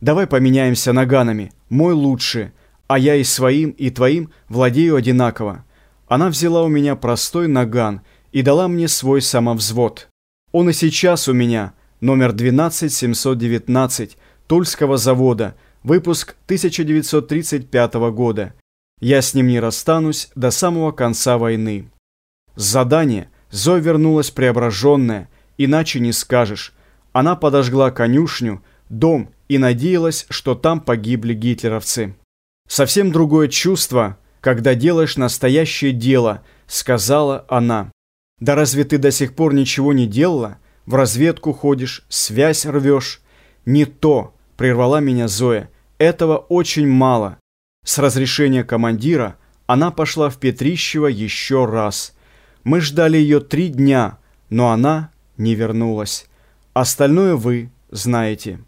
Давай поменяемся наганами, мой лучше, а я и своим, и твоим владею одинаково. Она взяла у меня простой наган и дала мне свой самовзвод. Он и сейчас у меня, номер 12719, Тульского завода, выпуск 1935 года. Я с ним не расстанусь до самого конца войны. С задания Зоя вернулась преображенная, иначе не скажешь. Она подожгла конюшню, дом и надеялась, что там погибли гитлеровцы. «Совсем другое чувство, когда делаешь настоящее дело», — сказала она. «Да разве ты до сих пор ничего не делала? В разведку ходишь, связь рвешь?» «Не то», — прервала меня Зоя, — «этого очень мало». С разрешения командира она пошла в Петрищево еще раз. Мы ждали ее три дня, но она не вернулась. Остальное вы знаете.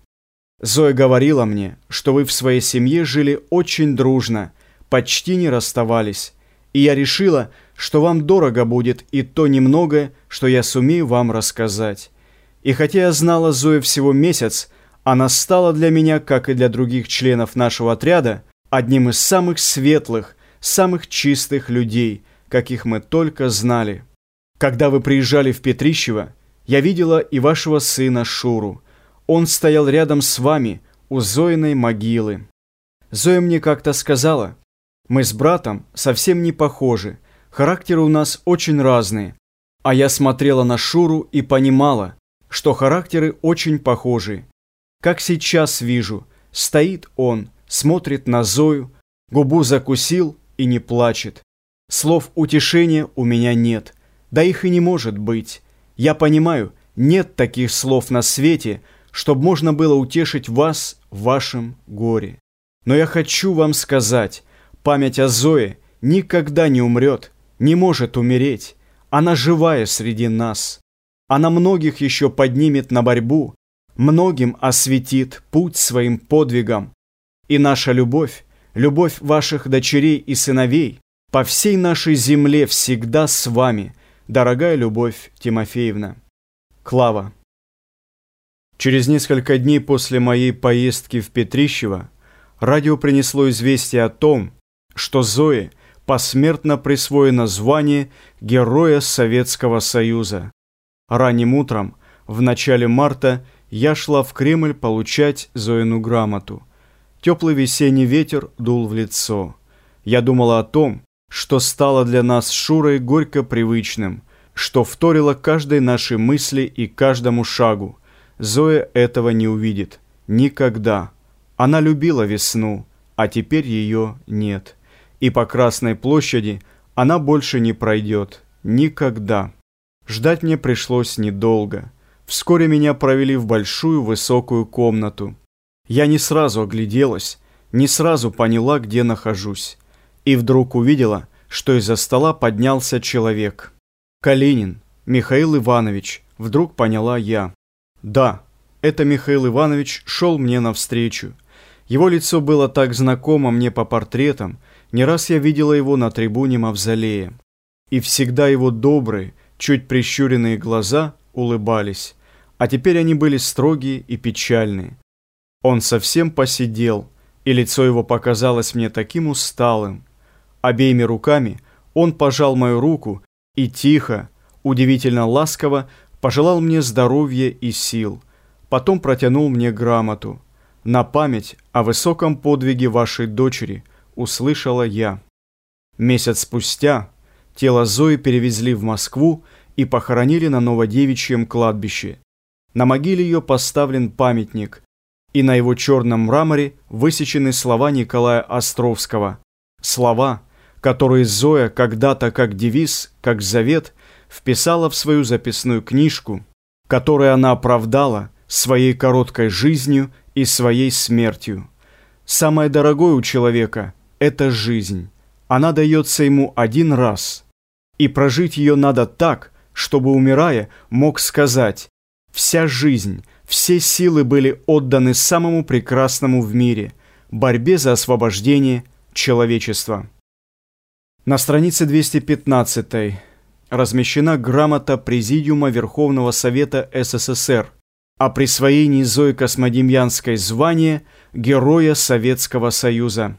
Зоя говорила мне, что вы в своей семье жили очень дружно, почти не расставались, и я решила, что вам дорого будет и то немногое, что я сумею вам рассказать. И хотя я знала Зою всего месяц, она стала для меня, как и для других членов нашего отряда, одним из самых светлых, самых чистых людей, каких мы только знали. Когда вы приезжали в Петрищево, я видела и вашего сына Шуру – он стоял рядом с вами у Зоиной могилы. Зоя мне как-то сказала, мы с братом совсем не похожи, характеры у нас очень разные. А я смотрела на Шуру и понимала, что характеры очень похожи. Как сейчас вижу, стоит он, смотрит на Зою, губу закусил и не плачет. Слов утешения у меня нет, да их и не может быть. Я понимаю, нет таких слов на свете, чтобы можно было утешить вас в вашем горе. Но я хочу вам сказать, память о Зое никогда не умрет, не может умереть. Она живая среди нас. Она многих еще поднимет на борьбу, многим осветит путь своим подвигом. И наша любовь, любовь ваших дочерей и сыновей, по всей нашей земле всегда с вами, дорогая Любовь Тимофеевна. Клава. Через несколько дней после моей поездки в Петрищево радио принесло известие о том, что Зое посмертно присвоено звание Героя Советского Союза. Ранним утром, в начале марта, я шла в Кремль получать Зоину грамоту. Теплый весенний ветер дул в лицо. Я думала о том, что стало для нас с Шурой горько привычным, что вторило каждой нашей мысли и каждому шагу – Зоя этого не увидит. Никогда. Она любила весну, а теперь ее нет. И по Красной площади она больше не пройдет. Никогда. Ждать мне пришлось недолго. Вскоре меня провели в большую высокую комнату. Я не сразу огляделась, не сразу поняла, где нахожусь. И вдруг увидела, что из-за стола поднялся человек. «Калинин, Михаил Иванович», вдруг поняла я. Да, это Михаил Иванович шел мне навстречу. Его лицо было так знакомо мне по портретам, не раз я видела его на трибуне Мавзолея. И всегда его добрые, чуть прищуренные глаза улыбались, а теперь они были строгие и печальные. Он совсем посидел, и лицо его показалось мне таким усталым. Обеими руками он пожал мою руку и тихо, удивительно ласково пожелал мне здоровья и сил, потом протянул мне грамоту. На память о высоком подвиге вашей дочери услышала я. Месяц спустя тело Зои перевезли в Москву и похоронили на Новодевичьем кладбище. На могиле ее поставлен памятник, и на его черном мраморе высечены слова Николая Островского. Слова, которые Зоя когда-то как девиз, как завет вписала в свою записную книжку, которую она оправдала своей короткой жизнью и своей смертью. Самое дорогое у человека – это жизнь. Она дается ему один раз. И прожить ее надо так, чтобы, умирая, мог сказать «Вся жизнь, все силы были отданы самому прекрасному в мире – борьбе за освобождение человечества». На странице 215 размещена грамота Президиума Верховного Совета СССР о присвоении Зои Космодемьянской звания Героя Советского Союза.